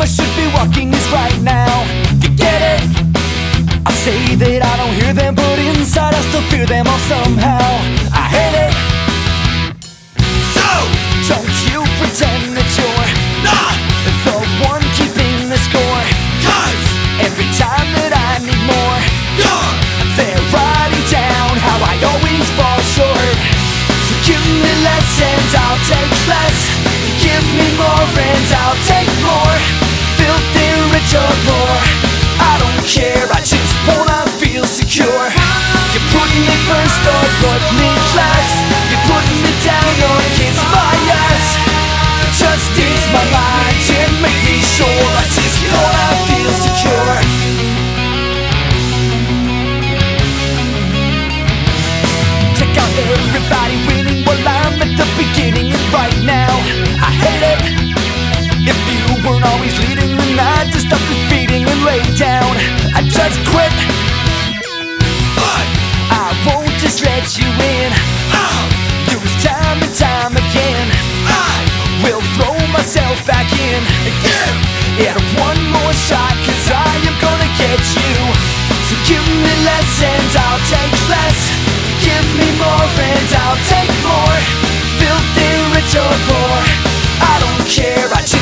I should be walking is right now. You get it? I say that I don't hear them, but inside I still fear them all somehow. Everybody winning while well, I'm at the beginning and right now. I hate it. If you weren't always leading then I just stop defeating and lay down. I just quit. But I won't just let you in. You was time and time again. I will throw myself back in. Again. Yeah, one more shot. your boy. I don't care. I just